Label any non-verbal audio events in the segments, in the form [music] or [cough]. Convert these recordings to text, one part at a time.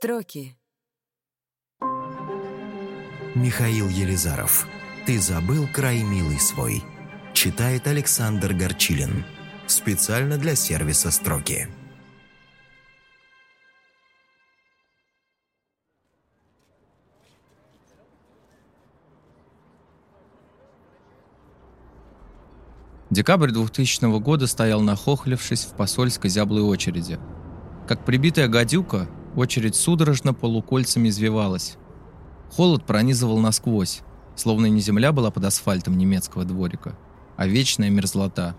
Строки. Михаил Елизаров. «Ты забыл край милый свой». Читает Александр Горчилин. Специально для сервиса «Строки». Декабрь 2000 года стоял нахохлившись в посольской зяблой очереди. Как прибитая гадюка, очередь судорожно полукольцами извивалась. Холод пронизывал насквозь, словно не земля была под асфальтом немецкого дворика, а вечная мерзлота.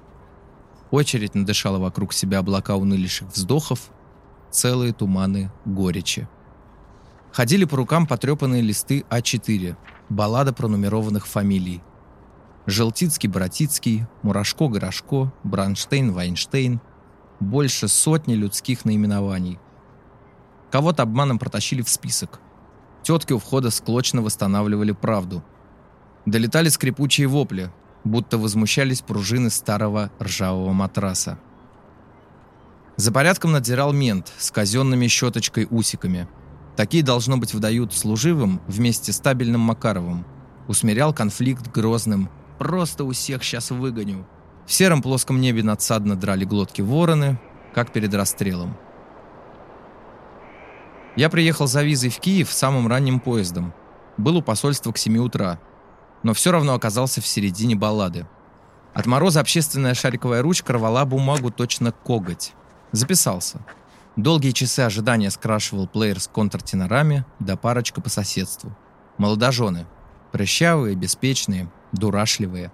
Очередь надышала вокруг себя облака унылейших вздохов, целые туманы горечи. Ходили по рукам потрепанные листы А4, баллада пронумерованных фамилий. Желтицкий-Братицкий, Мурашко-Горошко, Бранштейн-Вайнштейн. Больше сотни людских наименований. Кого-то обманом протащили в список. Тетки у входа склочно восстанавливали правду. Долетали скрипучие вопли, будто возмущались пружины старого ржавого матраса. За порядком надзирал мент с казенными щеточкой-усиками. Такие, должно быть, выдают служивым вместе с табельным Макаровым. Усмирял конфликт грозным Просто у всех сейчас выгоню. В сером плоском небе надсадно драли глотки вороны, как перед расстрелом. Я приехал за визой в Киев самым ранним поездом. Был у посольства к 7 утра. Но все равно оказался в середине баллады. От мороза общественная шариковая ручка рвала бумагу точно коготь. Записался. Долгие часы ожидания скрашивал плеер с контртенорами, да парочка по соседству. Молодожены. Прыщавые, беспечные, дурашливые.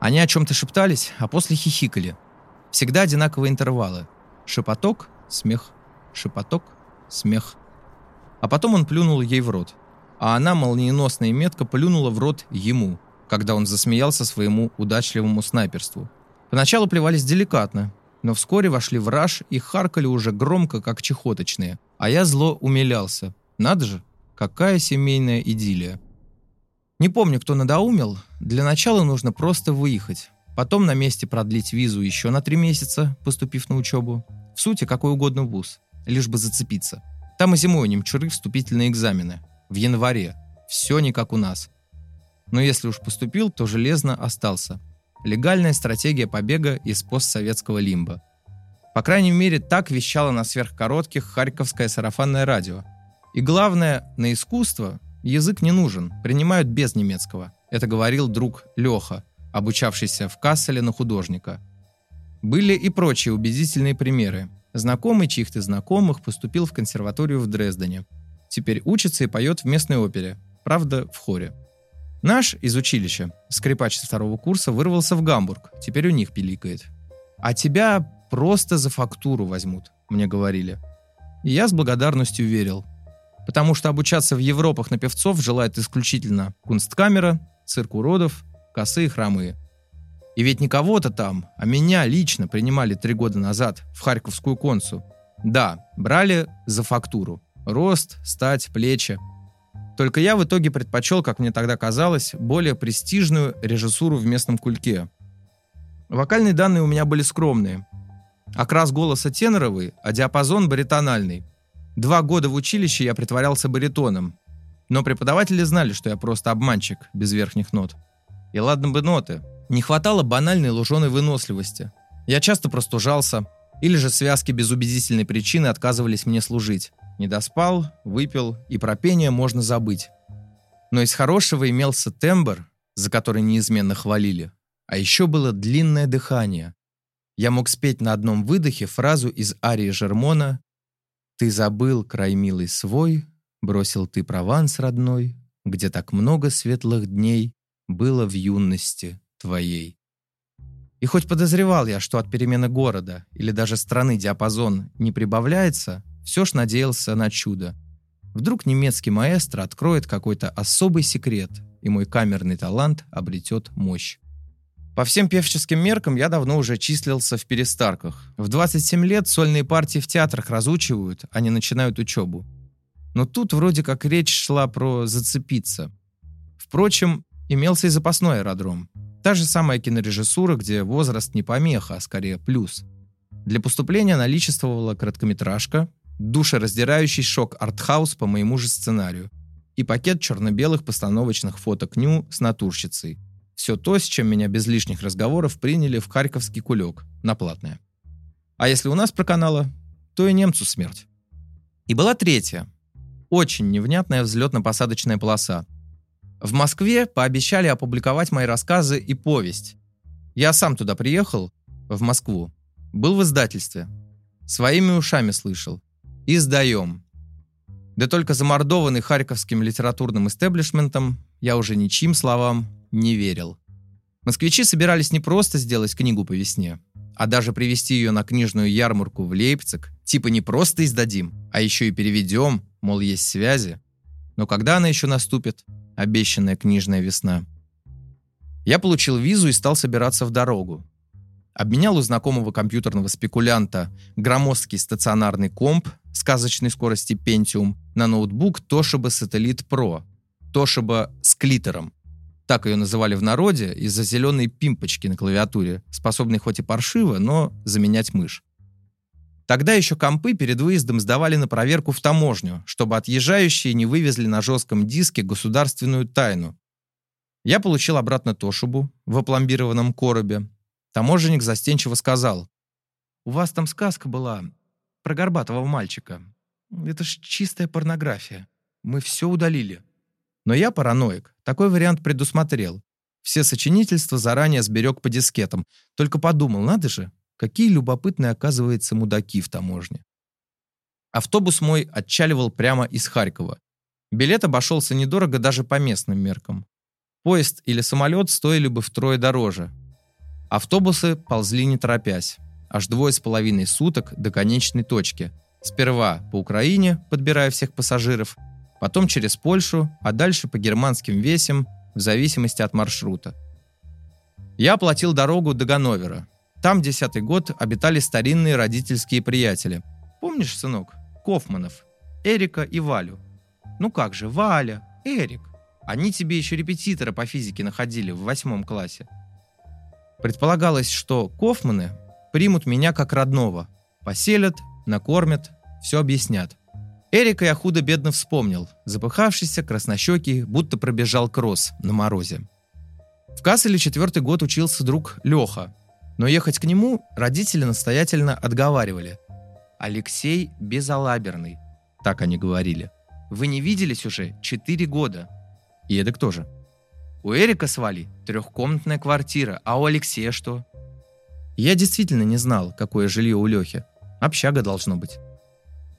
Они о чем-то шептались, а после хихикали. Всегда одинаковые интервалы. Шепоток, смех, шепоток, смех. А потом он плюнул ей в рот. А она молниеносно и метко плюнула в рот ему, когда он засмеялся своему удачливому снайперству. Поначалу плевались деликатно, но вскоре вошли в раж и харкали уже громко, как чехоточные. А я зло умилялся. Надо же, какая семейная идиллия. Не помню, кто надоумил. Для начала нужно просто выехать. Потом на месте продлить визу еще на три месяца, поступив на учебу. В сути, какой угодно вуз. Лишь бы зацепиться. Там и зимой немчуры вступительные экзамены. В январе. Все не как у нас. Но если уж поступил, то железно остался. Легальная стратегия побега из постсоветского лимба. По крайней мере, так вещало на сверхкоротких харьковское сарафанное радио. И главное, на искусство Язык не нужен, принимают без немецкого. Это говорил друг Леха, обучавшийся в Касселе на художника. Были и прочие убедительные примеры. Знакомый чьих-то знакомых поступил в консерваторию в Дрездене. Теперь учится и поет в местной опере, правда, в хоре. Наш из училища, скрипач со второго курса, вырвался в Гамбург, теперь у них пиликает. «А тебя просто за фактуру возьмут», мне говорили. И я с благодарностью верил – потому что обучаться в Европах на певцов желает исключительно кунсткамера, цирк уродов, косы хромые. И ведь не кого-то там, а меня лично принимали три года назад в Харьковскую консу. Да, брали за фактуру. Рост, стать, плечи. Только я в итоге предпочел, как мне тогда казалось, более престижную режиссуру в местном кульке. Вокальные данные у меня были скромные. Окрас голоса теноровый, а диапазон баритональный – Два года в училище я притворялся баритоном, но преподаватели знали, что я просто обманщик, без верхних нот. И ладно бы ноты. Не хватало банальной луженой выносливости. Я часто простужался, или же связки без убедительной причины отказывались мне служить. Не доспал, выпил, и про пение можно забыть. Но из хорошего имелся тембр, за который неизменно хвалили. А еще было длинное дыхание. Я мог спеть на одном выдохе фразу из арии Жермона ты забыл край милый свой, бросил ты Прованс родной, где так много светлых дней было в юности твоей. И хоть подозревал я, что от перемены города или даже страны диапазон не прибавляется, все ж надеялся на чудо. Вдруг немецкий маэстро откроет какой-то особый секрет, и мой камерный талант обретет мощь. По всем певческим меркам я давно уже числился в перестарках. В 27 лет сольные партии в театрах разучивают, а не начинают учебу. Но тут вроде как речь шла про зацепиться. Впрочем, имелся и запасной аэродром. Та же самая кинорежиссура, где возраст не помеха, а скорее плюс. Для поступления наличествовала короткометражка, душераздирающий шок-артхаус по моему же сценарию и пакет черно-белых постановочных фоток Ню с натурщицей. Все то, с чем меня без лишних разговоров приняли в Харьковский кулек, на платное. А если у нас проканало, то и немцу смерть. И была третья, очень невнятная взлетно-посадочная полоса. В Москве пообещали опубликовать мои рассказы и повесть. Я сам туда приехал, в Москву. Был в издательстве. Своими ушами слышал. И сдаем. Да только замордованный харьковским литературным истеблишментом я уже ничьим словам не верил. Москвичи собирались не просто сделать книгу по весне, а даже привезти ее на книжную ярмарку в Лейпциг. Типа не просто издадим, а еще и переведем, мол, есть связи. Но когда она еще наступит, обещанная книжная весна? Я получил визу и стал собираться в дорогу. Обменял у знакомого компьютерного спекулянта громоздкий стационарный комп сказочной скорости Pentium на ноутбук Toshiba Satellite Pro, Toshiba с клитером. Так ее называли в народе из-за зеленой пимпочки на клавиатуре, способной хоть и паршиво, но заменять мышь. Тогда еще компы перед выездом сдавали на проверку в таможню, чтобы отъезжающие не вывезли на жестком диске государственную тайну. Я получил обратно Тошубу в опломбированном коробе, Таможенник застенчиво сказал. «У вас там сказка была про горбатого мальчика. Это ж чистая порнография. Мы все удалили». Но я параноик. Такой вариант предусмотрел. Все сочинительства заранее сберег по дискетам. Только подумал, надо же, какие любопытные, оказывается, мудаки в таможне. Автобус мой отчаливал прямо из Харькова. Билет обошелся недорого даже по местным меркам. Поезд или самолет стоили бы втрое дороже, Автобусы ползли не торопясь. Аж двое с половиной суток до конечной точки. Сперва по Украине, подбирая всех пассажиров, потом через Польшу, а дальше по германским весям, в зависимости от маршрута. Я оплатил дорогу до Ганновера. Там десятый год обитали старинные родительские приятели. Помнишь, сынок, Кофманов, Эрика и Валю? Ну как же, Валя, Эрик. Они тебе еще репетитора по физике находили в восьмом классе. Предполагалось, что Кофманы примут меня как родного, поселят, накормят, все объяснят. Эрика я худо-бедно вспомнил, запыхавшийся, краснощекий, будто пробежал кросс на морозе. В Касселе четвертый год учился друг Леха, но ехать к нему родители настоятельно отговаривали. «Алексей безалаберный», так они говорили. «Вы не виделись уже четыре года». И это кто же? У Эрика с Валей трехкомнатная квартира, а у Алексея что? Я действительно не знал, какое жилье у Лехи. Общага должно быть.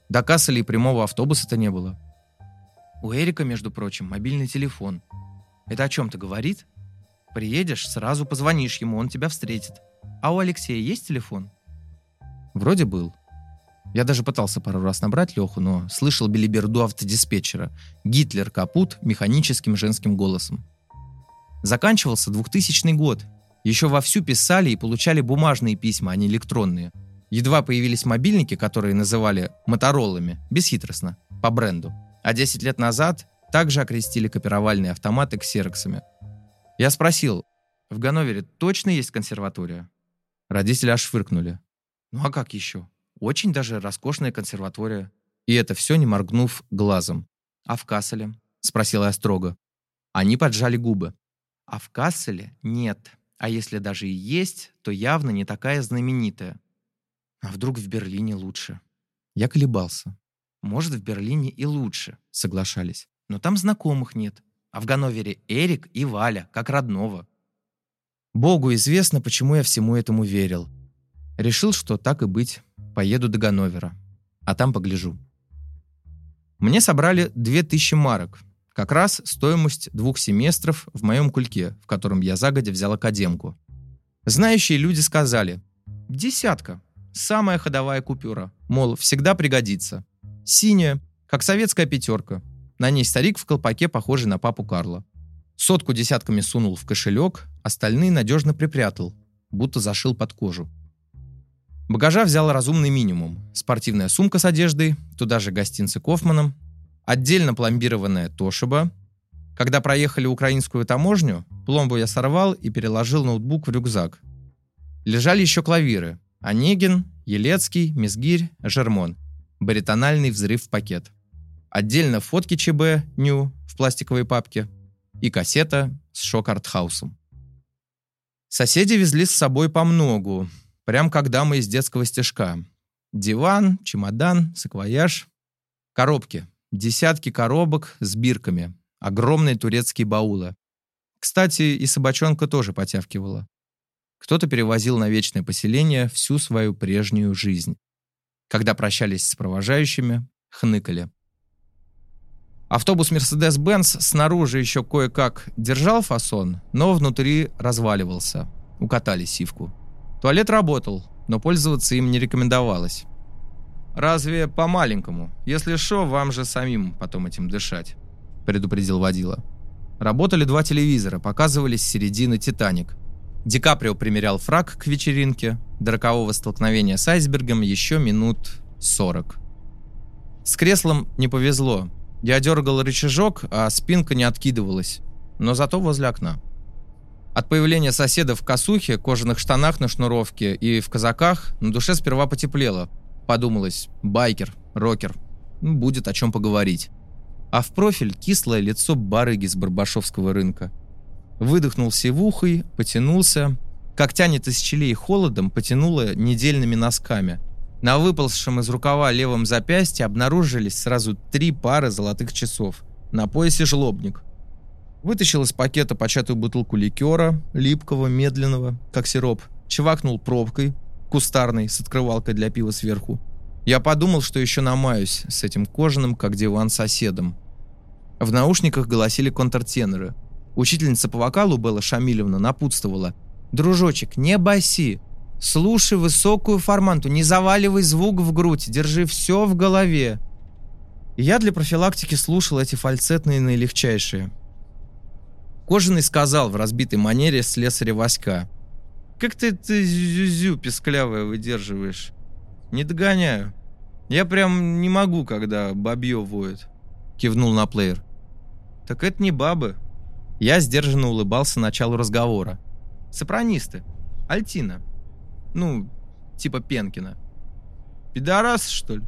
До Касселя и прямого автобуса-то не было. У Эрика, между прочим, мобильный телефон. Это о чем-то говорит? Приедешь, сразу позвонишь ему, он тебя встретит. А у Алексея есть телефон? Вроде был. Я даже пытался пару раз набрать Леху, но слышал билиберду автодиспетчера. Гитлер капут механическим женским голосом. Заканчивался 2000 год. Еще вовсю писали и получали бумажные письма, а не электронные. Едва появились мобильники, которые называли «мотороллами», бесхитростно, по бренду. А 10 лет назад также окрестили копировальные автоматы ксероксами. Я спросил, в Ганновере точно есть консерватория? Родители аж фыркнули. Ну а как еще? Очень даже роскошная консерватория. И это все не моргнув глазом. А в Касселе? Спросила я строго. Они поджали губы. А в Касселе нет. А если даже и есть, то явно не такая знаменитая. А вдруг в Берлине лучше? Я колебался. Может, в Берлине и лучше, соглашались. Но там знакомых нет. А в Ганновере Эрик и Валя, как родного. Богу известно, почему я всему этому верил. Решил, что так и быть, поеду до Ганновера. А там погляжу. Мне собрали 2000 марок, как раз стоимость двух семестров в моем кульке, в котором я загодя взял академку. Знающие люди сказали «Десятка. Самая ходовая купюра. Мол, всегда пригодится. Синяя, как советская пятерка. На ней старик в колпаке, похожий на папу Карла. Сотку десятками сунул в кошелек, остальные надежно припрятал, будто зашил под кожу. Багажа взял разумный минимум. Спортивная сумка с одеждой, туда же гостинцы Кофманом, Отдельно пломбированная Тошиба. Когда проехали украинскую таможню, пломбу я сорвал и переложил ноутбук в рюкзак. Лежали еще клавиры. Онегин, Елецкий, Мизгирь, Жермон. баритональный взрыв в пакет. Отдельно фотки ЧБ Ню в пластиковой папке и кассета с шок-артхаусом. Соседи везли с собой по многу, прям как дамы из детского стежка. Диван, чемодан, саквояж, коробки. Десятки коробок с бирками, огромные турецкие баулы. Кстати, и собачонка тоже потявкивала. Кто-то перевозил на вечное поселение всю свою прежнюю жизнь. Когда прощались с провожающими, хныкали. Автобус Mercedes-Benz снаружи еще кое-как держал фасон, но внутри разваливался. Укатали сивку. Туалет работал, но пользоваться им не рекомендовалось. «Разве по-маленькому? Если шо, вам же самим потом этим дышать», — предупредил водила. Работали два телевизора, показывались с середины «Титаник». Ди Каприо примерял фраг к вечеринке, до рокового столкновения с айсбергом еще минут 40. С креслом не повезло, я дергал рычажок, а спинка не откидывалась, но зато возле окна. От появления соседа в косухе, кожаных штанах на шнуровке и в казаках на душе сперва потеплело. Подумалось, байкер, рокер, ну, будет о чем поговорить. А в профиль кислое лицо барыги с Барбашовского рынка. Выдохнул севухой, потянулся. Как тянет из щелей холодом, потянуло недельными носками – на выползшем из рукава левом запястье обнаружились сразу три пары золотых часов. На поясе жлобник. Вытащил из пакета початую бутылку ликера, липкого, медленного, как сироп. Чвакнул пробкой, кустарной, с открывалкой для пива сверху. Я подумал, что еще намаюсь с этим кожаным, как диван, соседом. В наушниках голосили контртеноры. Учительница по вокалу Белла Шамилевна напутствовала. «Дружочек, не баси, Слушай высокую форманту, не заваливай звук в грудь, держи все в голове. я для профилактики слушал эти фальцетные наилегчайшие. Кожаный сказал в разбитой манере слесаря Васька. «Как ты это зюзю песклявое выдерживаешь? Не догоняю. Я прям не могу, когда бабье воет», — кивнул на плеер. «Так это не бабы». Я сдержанно улыбался началу разговора. «Сопранисты. Альтина. Ну, типа Пенкина. Пидорас, что ли?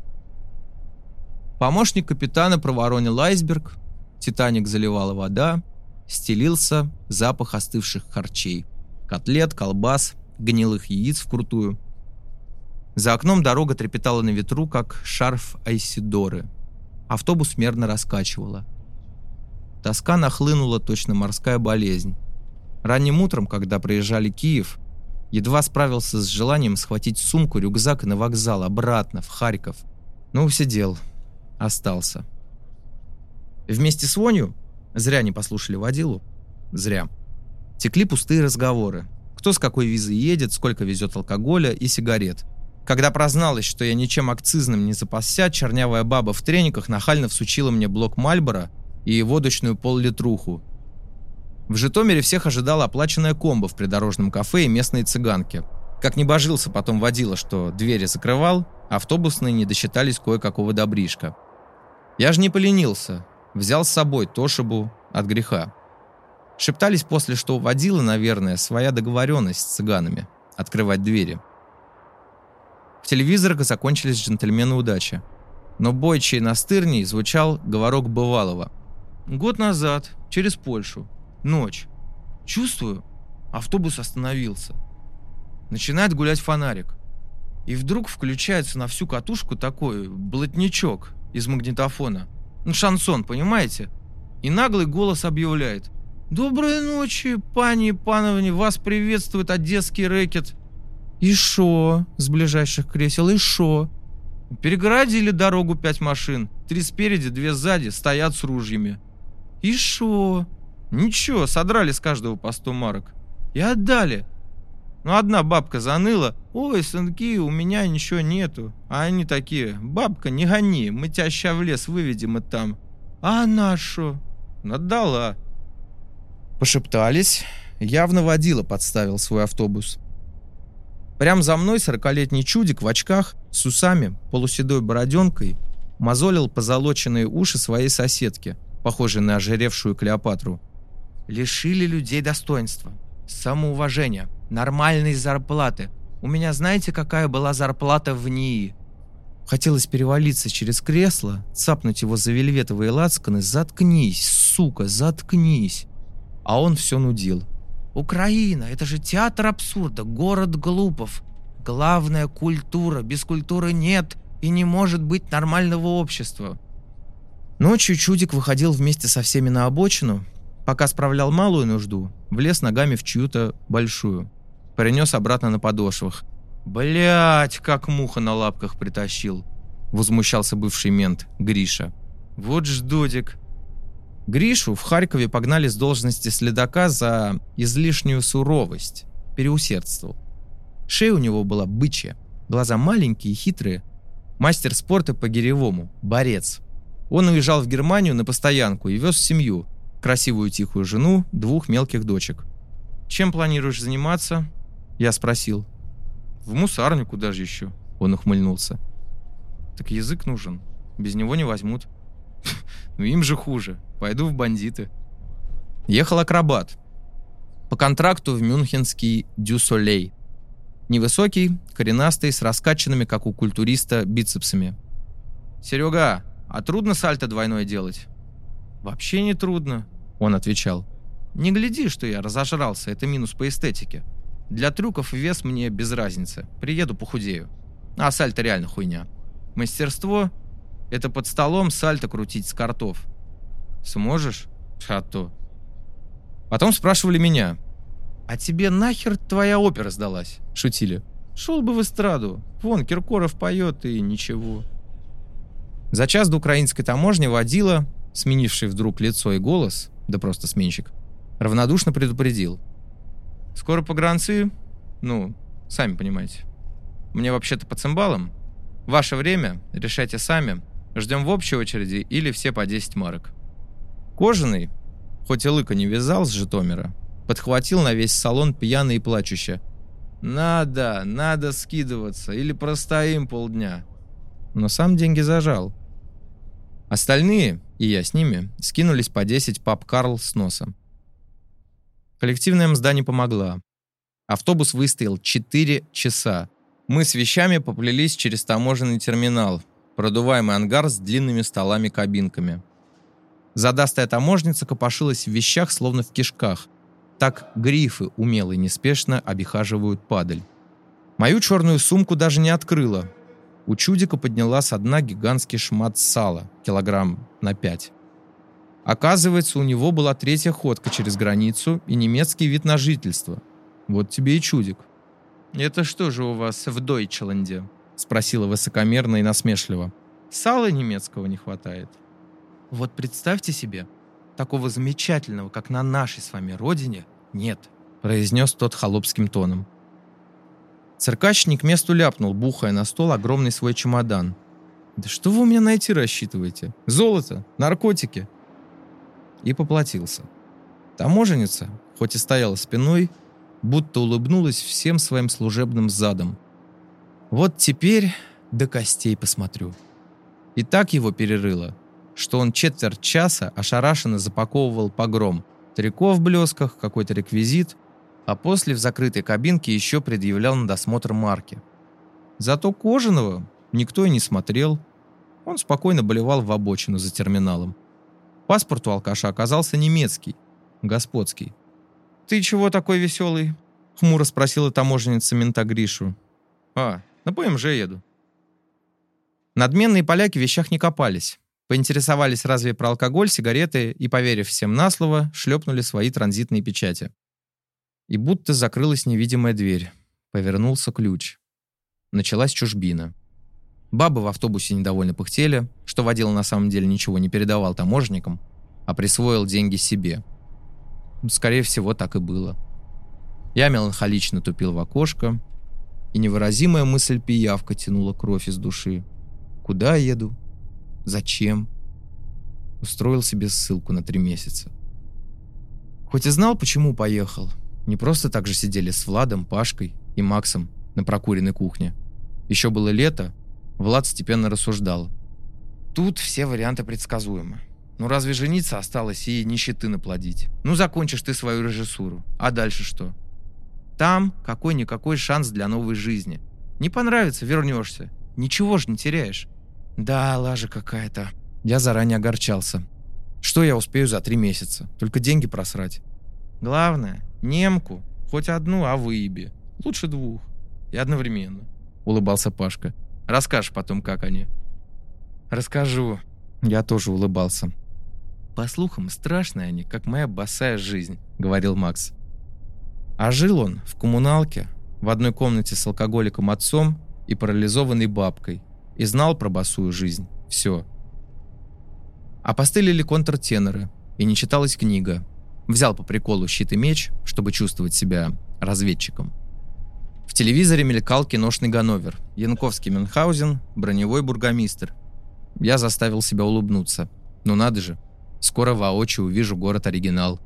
Помощник капитана проворонил айсберг, Титаник заливала вода, стелился запах остывших харчей. Котлет, колбас, гнилых яиц вкрутую. За окном дорога трепетала на ветру, как шарф Айсидоры. Автобус мерно раскачивала. Тоска нахлынула точно морская болезнь. Ранним утром, когда проезжали Киев, Едва справился с желанием схватить сумку, рюкзак и на вокзал, обратно, в Харьков. Но усидел. Остался. Вместе с Вонью, зря не послушали водилу, зря, текли пустые разговоры. Кто с какой визой едет, сколько везет алкоголя и сигарет. Когда прозналась, что я ничем акцизным не запасся, чернявая баба в трениках нахально всучила мне блок Мальбора и водочную пол-литруху, в Житомире всех ожидала оплаченная комбо в придорожном кафе и местные цыганки. Как не божился потом водила, что двери закрывал, автобусные не досчитались кое-какого добришка. Я же не поленился. Взял с собой Тошибу от греха. Шептались после, что у водила, наверное, своя договоренность с цыганами. Открывать двери. В телевизорах закончились джентльмены удачи. Но бойчий настырней звучал говорок бывалого. Год назад, через Польшу, Ночь. Чувствую, автобус остановился. Начинает гулять фонарик. И вдруг включается на всю катушку такой блатничок из магнитофона. Ну, шансон, понимаете? И наглый голос объявляет. «Доброй ночи, пани и пановни, вас приветствует одесский рэкет». «И шо?» с ближайших кресел, «и шо?» Перегородили дорогу пять машин. Три спереди, две сзади, стоят с ружьями. «И шо?» Ничего, содрали с каждого по 100 марок. И отдали. Но одна бабка заныла. Ой, сынки, у меня ничего нету. А они такие, бабка, не гони, мы тебя ща в лес выведем и там. А она шо? Отдала. Пошептались. Явно водила подставил свой автобус. Прям за мной сорокалетний чудик в очках, с усами, полуседой бороденкой, мозолил позолоченные уши своей соседки, похожей на ожиревшую Клеопатру лишили людей достоинства, самоуважения, нормальной зарплаты. У меня знаете, какая была зарплата в НИИ? Хотелось перевалиться через кресло, цапнуть его за вельветовые лацканы. «Заткнись, сука, заткнись!» А он все нудил. «Украина, это же театр абсурда, город глупов. Главная культура, без культуры нет и не может быть нормального общества». Ночью Чудик выходил вместе со всеми на обочину, пока справлял малую нужду, влез ногами в чью-то большую. Принес обратно на подошвах. Блять, как муха на лапках притащил!» Возмущался бывший мент Гриша. «Вот ждодик!» Гришу в Харькове погнали с должности следака за излишнюю суровость. Переусердствовал. Шея у него была бычья, глаза маленькие и хитрые. Мастер спорта по гиревому, борец. Он уезжал в Германию на постоянку и вез семью. Красивую тихую жену, двух мелких дочек. «Чем планируешь заниматься?» Я спросил. В мусарню куда же еще? Он ухмыльнулся. Так язык нужен. Без него не возьмут. [laughs] Ну им же хуже. Пойду в бандиты. Ехал акробат. По контракту в мюнхенский Дюсолей. Невысокий, коренастый, с раскачанными, как у культуриста, бицепсами. «Серега, а трудно сальто двойное делать?» «Вообще не трудно», — он отвечал. «Не гляди, что я разожрался, это минус по эстетике. Для трюков вес мне без разницы. Приеду, похудею. А сальто реально хуйня. Мастерство — это под столом сальто крутить с картов. Сможешь? А то. Потом спрашивали меня. «А тебе нахер твоя опера сдалась?» Шутили. «Шел бы в эстраду. Вон, Киркоров поет и ничего». За час до украинской таможни водила, сменивший вдруг лицо и голос, да просто сменщик, равнодушно предупредил. Скоро погранцы, ну, сами понимаете. Мне вообще-то по цимбалам. Ваше время, решайте сами. Ждем в общей очереди или все по 10 марок. Кожаный, хоть и лыка не вязал с Житомира, подхватил на весь салон пьяный и плачуще. «Надо, надо скидываться, или простоим полдня». Но сам деньги зажал. Остальные, и я с ними, скинулись по 10 пап Карл с носа. Коллективная мзда не помогла. Автобус выстоял 4 часа. Мы с вещами поплелись через таможенный терминал, продуваемый ангар с длинными столами-кабинками. Задастая таможница копошилась в вещах, словно в кишках. Так грифы умело и неспешно обихаживают падаль. Мою черную сумку даже не открыла. У чудика подняла с дна гигантский шмат сала, килограмм на пять. Оказывается, у него была третья ходка через границу и немецкий вид на жительство. Вот тебе и чудик. «Это что же у вас в Дойчленде?» — спросила высокомерно и насмешливо. «Сала немецкого не хватает». «Вот представьте себе, такого замечательного, как на нашей с вами родине, нет», — произнес тот холопским тоном. Циркачник месту ляпнул, бухая на стол огромный свой чемодан. «Да что вы у меня найти рассчитываете? Золото? Наркотики? и поплатился. Таможенница, хоть и стояла спиной, будто улыбнулась всем своим служебным задом. Вот теперь до костей посмотрю. И так его перерыло, что он четверть часа ошарашенно запаковывал погром. Трико в блесках, какой-то реквизит, а после в закрытой кабинке еще предъявлял на досмотр марки. Зато кожаного никто и не смотрел. Он спокойно болевал в обочину за терминалом. Паспорт у алкаша оказался немецкий, господский. «Ты чего такой веселый?» — хмуро спросила таможенница мента Гришу. «А, на ПМЖ еду». Надменные поляки в вещах не копались. Поинтересовались разве про алкоголь, сигареты и, поверив всем на слово, шлепнули свои транзитные печати. И будто закрылась невидимая дверь. Повернулся ключ. Началась чужбина. Бабы в автобусе недовольно пыхтели, что водила на самом деле ничего не передавал таможенникам, а присвоил деньги себе. Скорее всего, так и было. Я меланхолично тупил в окошко, и невыразимая мысль пиявка тянула кровь из души. Куда еду? Зачем? Устроил себе ссылку на три месяца. Хоть и знал, почему поехал. Не просто так же сидели с Владом, Пашкой и Максом на прокуренной кухне. Еще было лето, Влад степенно рассуждал. Тут все варианты предсказуемы. Ну разве жениться осталось и нищеты наплодить? Ну закончишь ты свою режиссуру. А дальше что? Там какой-никакой шанс для новой жизни. Не понравится, вернешься. Ничего же не теряешь. Да, лажа какая-то. Я заранее огорчался. Что я успею за три месяца? Только деньги просрать. Главное, немку, хоть одну, а выеби. Лучше двух. И одновременно. Улыбался Пашка. Расскажешь потом, как они. Расскажу. Я тоже улыбался. По слухам, страшные они, как моя босая жизнь, говорил Макс. А жил он в коммуналке, в одной комнате с алкоголиком отцом и парализованной бабкой. И знал про босую жизнь. Все. А постылили контртеноры, и не читалась книга. Взял по приколу щит и меч, чтобы чувствовать себя разведчиком. В телевизоре мелькал киношный Ганновер, Янковский Мюнхгаузен, броневой бургомистр. Я заставил себя улыбнуться. Ну надо же, скоро воочию увижу город-оригинал.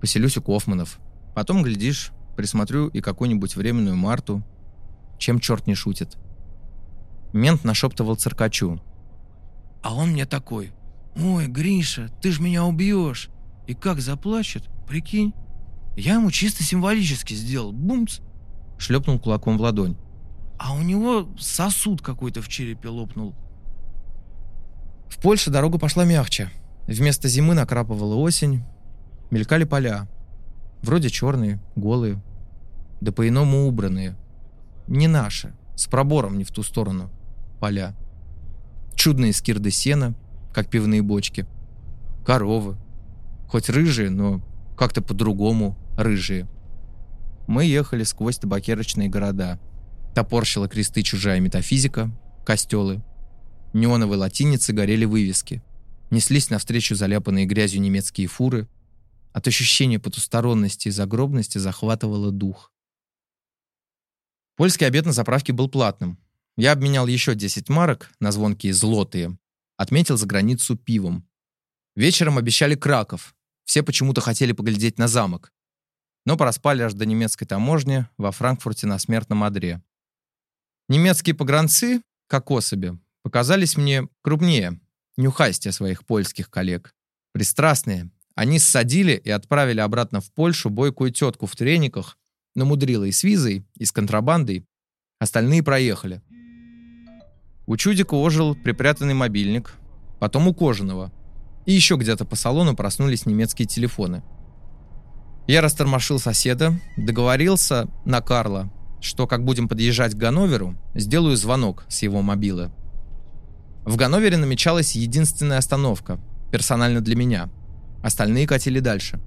Поселюсь у Кофманов. Потом, глядишь, присмотрю и какую-нибудь временную Марту. Чем черт не шутит. Мент нашептывал циркачу. А он мне такой. «Ой, Гриша, ты ж меня убьешь!» И как заплачет, прикинь. Я ему чисто символически сделал. Бумц! Шлепнул кулаком в ладонь. А у него сосуд какой-то в черепе лопнул. В Польше дорога пошла мягче. Вместо зимы накрапывала осень. Мелькали поля. Вроде черные, голые. Да по-иному убранные. Не наши. С пробором не в ту сторону. Поля. Чудные скирды сена, как пивные бочки. Коровы. Хоть рыжие, но как-то по-другому рыжие. Мы ехали сквозь табакерочные города. Топорщила кресты чужая метафизика, костелы. Неоновые латиницы горели вывески. Неслись навстречу заляпанные грязью немецкие фуры. От ощущения потусторонности и загробности захватывало дух. Польский обед на заправке был платным. Я обменял еще 10 марок на звонкие злотые. Отметил за границу пивом. Вечером обещали Краков. Все почему-то хотели поглядеть на замок но проспали аж до немецкой таможни во Франкфурте на смертном одре. Немецкие погранцы, как особи, показались мне крупнее, нюхастя своих польских коллег. Пристрастные, они ссадили и отправили обратно в Польшу бойкую тетку в трениках, намудрила и с визой, и с контрабандой. Остальные проехали. У Чудика ожил припрятанный мобильник, потом у Кожаного. И еще где-то по салону проснулись немецкие телефоны – я растормошил соседа, договорился на Карла, что как будем подъезжать к Ганноверу, сделаю звонок с его мобилы. В Ганновере намечалась единственная остановка, персонально для меня. Остальные катили дальше.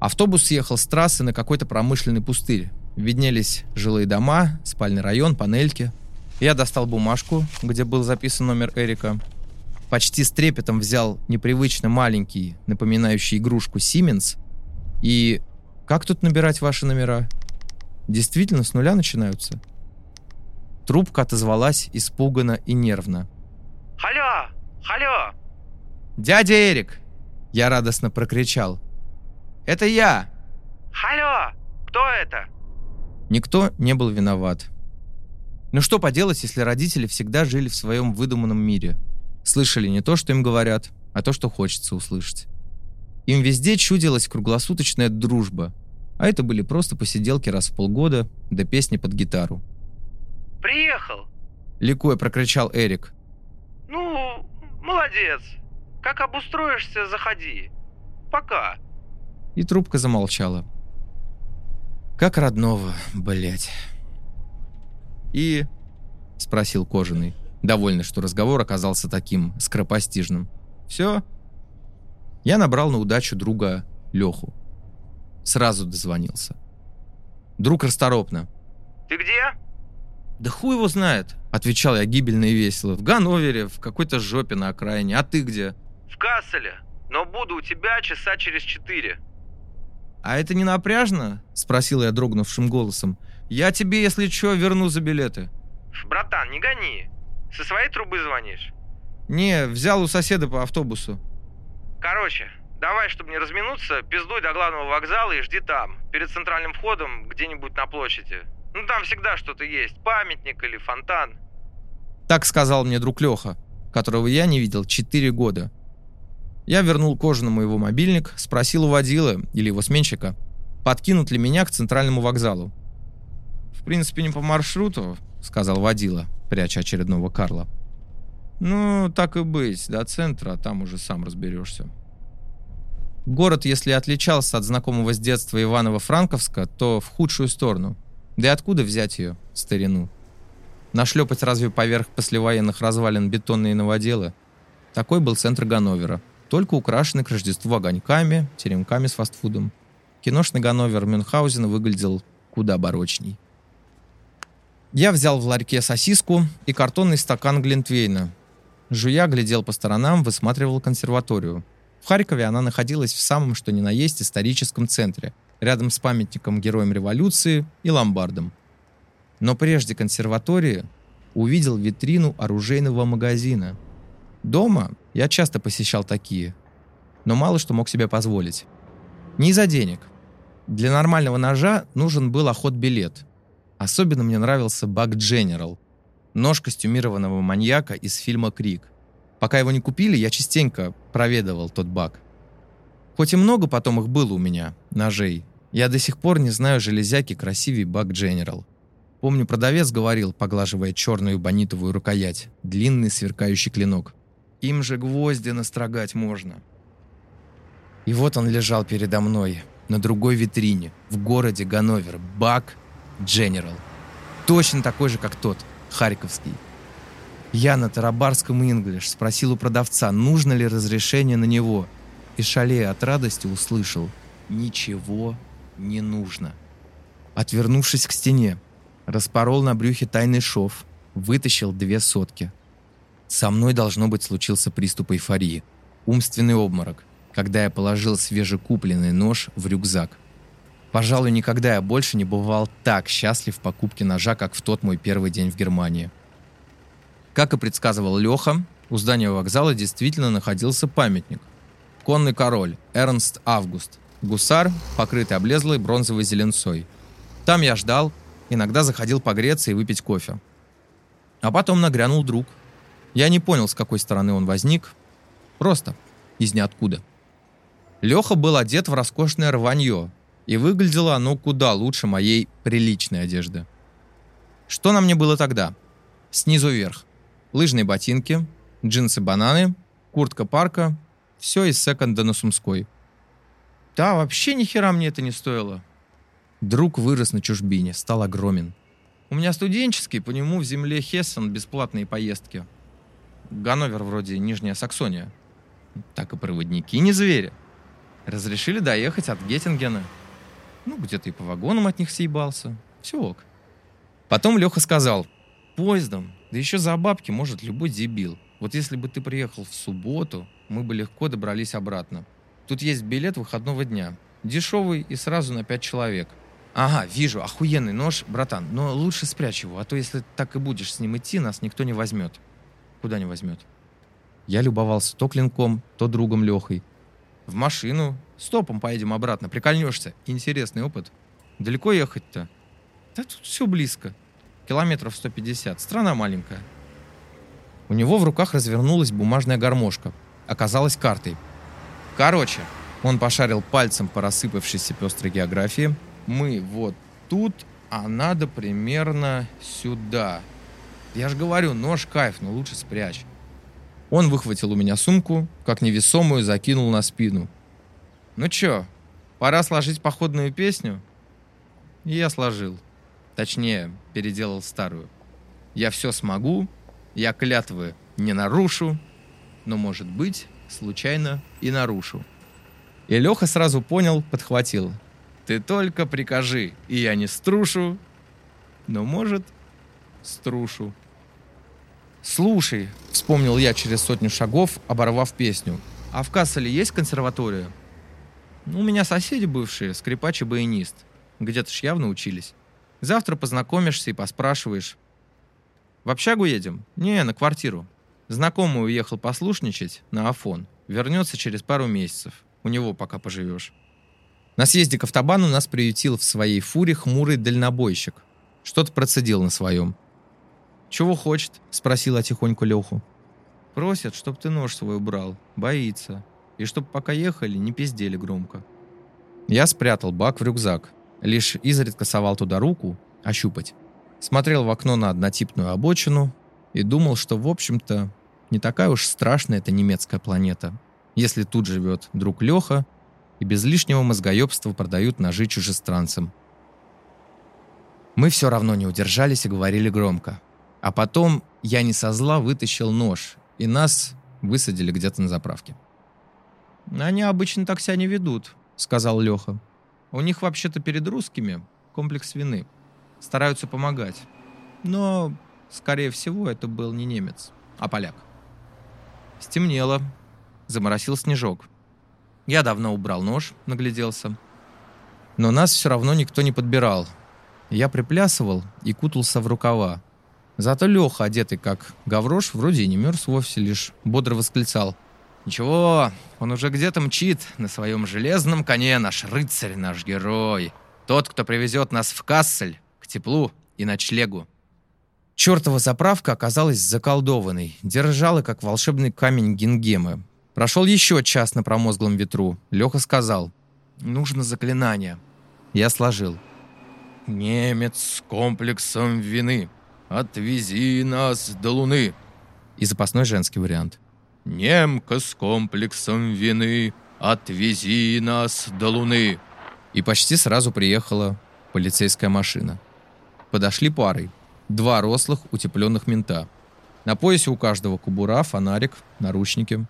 Автобус съехал с трассы на какой-то промышленный пустырь. Виднелись жилые дома, спальный район, панельки. Я достал бумажку, где был записан номер Эрика. Почти с трепетом взял непривычно маленький, напоминающий игрушку Siemens и как тут набирать ваши номера? Действительно с нуля начинаются? Трубка отозвалась испуганно и нервно. «Алло! Алло!» «Дядя Эрик!» Я радостно прокричал. «Это я!» «Алло! Кто это?» Никто не был виноват. Ну что поделать, если родители всегда жили в своем выдуманном мире? Слышали не то, что им говорят, а то, что хочется услышать. Им везде чудилась круглосуточная дружба, а это были просто посиделки раз в полгода, да песни под гитару. «Приехал!» — ликуя прокричал Эрик. «Ну, молодец! Как обустроишься, заходи. Пока!» И трубка замолчала. «Как родного, блять. «И?» — спросил Кожаный, довольный, что разговор оказался таким скоропостижным. «Все?» Я набрал на удачу друга Леху. Сразу дозвонился. Друг расторопно. «Ты где?» «Да хуй его знает», — отвечал я гибельно и весело. «В Ганновере, в какой-то жопе на окраине. А ты где?» «В Касселе. Но буду у тебя часа через четыре». «А это не напряжно?» — спросил я дрогнувшим голосом. «Я тебе, если что, верну за билеты». «Братан, не гони. Со своей трубы звонишь?» «Не, взял у соседа по автобусу». Короче, давай, чтобы не разминуться, пиздуй до главного вокзала и жди там, перед центральным входом, где-нибудь на площади. Ну там всегда что-то есть, памятник или фонтан. Так сказал мне друг Леха, которого я не видел 4 года. Я вернул кожаному его мобильник, спросил у водила или его сменщика, подкинут ли меня к центральному вокзалу. «В принципе, не по маршруту», — сказал водила, пряча очередного Карла. Ну, так и быть, до центра, а там уже сам разберешься. Город, если отличался от знакомого с детства Иваново-Франковска, то в худшую сторону. Да и откуда взять ее, старину? Нашлепать разве поверх послевоенных развалин бетонные новоделы? Такой был центр Ганновера. Только украшенный к Рождеству огоньками, теремками с фастфудом. Киношный Ганновер Мюнхгаузена выглядел куда барочней. Я взял в ларьке сосиску и картонный стакан Глинтвейна. Жуя глядел по сторонам, высматривал консерваторию. В Харькове она находилась в самом что ни на есть историческом центре, рядом с памятником героям революции и ломбардом. Но прежде консерватории увидел витрину оружейного магазина. Дома я часто посещал такие, но мало что мог себе позволить. Не из-за денег. Для нормального ножа нужен был охот-билет. Особенно мне нравился Бак Дженерал, нож костюмированного маньяка из фильма «Крик». Пока его не купили, я частенько проведывал тот бак. Хоть и много потом их было у меня, ножей, я до сих пор не знаю железяки красивее Бак Дженерал. Помню, продавец говорил, поглаживая черную бонитовую рукоять, длинный сверкающий клинок. Им же гвозди настрогать можно. И вот он лежал передо мной, на другой витрине, в городе Ганновер, Бак Дженерал. Точно такой же, как тот, Харьковский. Я на тарабарском инглиш спросил у продавца, нужно ли разрешение на него, и шалея от радости услышал «Ничего не нужно». Отвернувшись к стене, распорол на брюхе тайный шов, вытащил две сотки. Со мной, должно быть, случился приступ эйфории. Умственный обморок, когда я положил свежекупленный нож в рюкзак. Пожалуй, никогда я больше не бывал так счастлив в покупке ножа, как в тот мой первый день в Германии. Как и предсказывал Леха, у здания вокзала действительно находился памятник. Конный король Эрнст Август. Гусар, покрытый облезлой бронзовой зеленцой. Там я ждал, иногда заходил погреться и выпить кофе. А потом нагрянул друг. Я не понял, с какой стороны он возник. Просто из ниоткуда. Леха был одет в роскошное рванье, и выглядело оно куда лучше моей приличной одежды. Что на мне было тогда? Снизу вверх. Лыжные ботинки, джинсы-бананы, куртка парка. Все из секонда на Сумской. Да, вообще ни хера мне это не стоило. Друг вырос на чужбине, стал огромен. У меня студенческий, по нему в земле Хессен бесплатные поездки. Ганновер вроде Нижняя Саксония. Так и проводники не звери. Разрешили доехать от Геттингена. Ну, где-то и по вагонам от них съебался. Все ок. Потом Леха сказал, поездом, да еще за бабки может любой дебил. Вот если бы ты приехал в субботу, мы бы легко добрались обратно. Тут есть билет выходного дня. Дешевый и сразу на пять человек. Ага, вижу, охуенный нож, братан. Но лучше спрячь его, а то если так и будешь с ним идти, нас никто не возьмет. Куда не возьмет? Я любовался то клинком, то другом Лехой. В машину. Стопом поедем обратно, прикольнешься. Интересный опыт. Далеко ехать-то? Да тут все близко. Километров 150. Страна маленькая. У него в руках развернулась бумажная гармошка. Оказалась картой. Короче, он пошарил пальцем по рассыпавшейся пестрой географии. Мы вот тут, а надо примерно сюда. Я же говорю, нож кайф, но лучше спрячь. Он выхватил у меня сумку, как невесомую закинул на спину. «Ну чё, пора сложить походную песню?» И я сложил. Точнее, переделал старую. «Я все смогу, я клятвы не нарушу, но, может быть, случайно и нарушу». И Леха сразу понял, подхватил. «Ты только прикажи, и я не струшу, но, может, струшу». «Слушай», — вспомнил я через сотню шагов, оборвав песню, «а в Касселе есть консерватория?» «У меня соседи бывшие, скрипач и баянист. Где-то ж явно учились. Завтра познакомишься и поспрашиваешь. В общагу едем? Не, на квартиру. Знакомый уехал послушничать на Афон. Вернется через пару месяцев. У него пока поживешь. На съезде к автобану нас приютил в своей фуре хмурый дальнобойщик. Что-то процедил на своем. «Чего хочет?» — спросила тихонько Леху. «Просят, чтоб ты нож свой убрал. Боится. И чтоб пока ехали, не пиздели громко». Я спрятал бак в рюкзак. Лишь изредка совал туда руку, ощупать. Смотрел в окно на однотипную обочину и думал, что, в общем-то, не такая уж страшная эта немецкая планета, если тут живет друг Леха и без лишнего мозгоебства продают ножи чужестранцам. Мы все равно не удержались и говорили громко. А потом я не со зла вытащил нож, и нас высадили где-то на заправке. «Они обычно так себя не ведут», — сказал Леха. «У них вообще-то перед русскими комплекс вины. Стараются помогать. Но, скорее всего, это был не немец, а поляк». Стемнело. Заморосил снежок. Я давно убрал нож, нагляделся. Но нас все равно никто не подбирал. Я приплясывал и кутался в рукава. Зато Леха, одетый как гаврош, вроде и не мерз вовсе, лишь бодро восклицал. «Ничего, он уже где-то мчит на своем железном коне, наш рыцарь, наш герой. Тот, кто привезет нас в Кассель, к теплу и ночлегу». Чертова заправка оказалась заколдованной, держала, как волшебный камень Гингемы. Прошел еще час на промозглом ветру. Леха сказал, «Нужно заклинание». Я сложил. «Немец с комплексом вины, отвези нас до луны». И запасной женский вариант. «Немка с комплексом вины, отвези нас до луны». И почти сразу приехала полицейская машина. Подошли парой. Два рослых, утепленных мента. На поясе у каждого кубура, фонарик, наручники.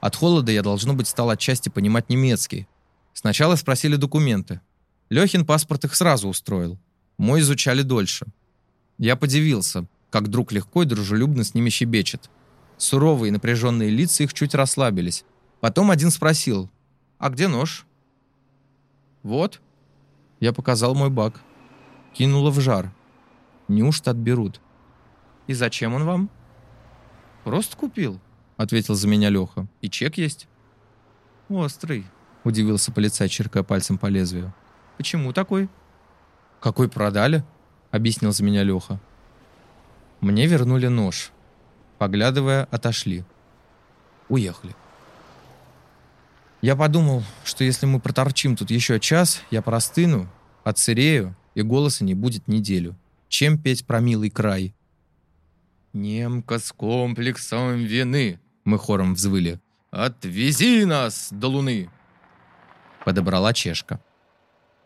От холода я, должно быть, стал отчасти понимать немецкий. Сначала спросили документы. Лехин паспорт их сразу устроил. Мой изучали дольше. Я подивился, как друг легко и дружелюбно с ними щебечет. Суровые напряженные лица их чуть расслабились. Потом один спросил, «А где нож?» «Вот». Я показал мой бак. Кинула в жар. Неужто отберут? И зачем он вам? Просто купил, ответил за меня Леха. И чек есть. Острый, удивился полицай, черкая пальцем по лезвию. Почему такой? Какой продали? Объяснил за меня Леха. Мне вернули нож. Поглядывая, отошли. Уехали. Я подумал, что если мы проторчим тут еще час, я простыну, отсырею, и голоса не будет неделю чем петь про милый край. «Немка с комплексом вины», — мы хором взвыли. «Отвези нас до луны!» Подобрала чешка.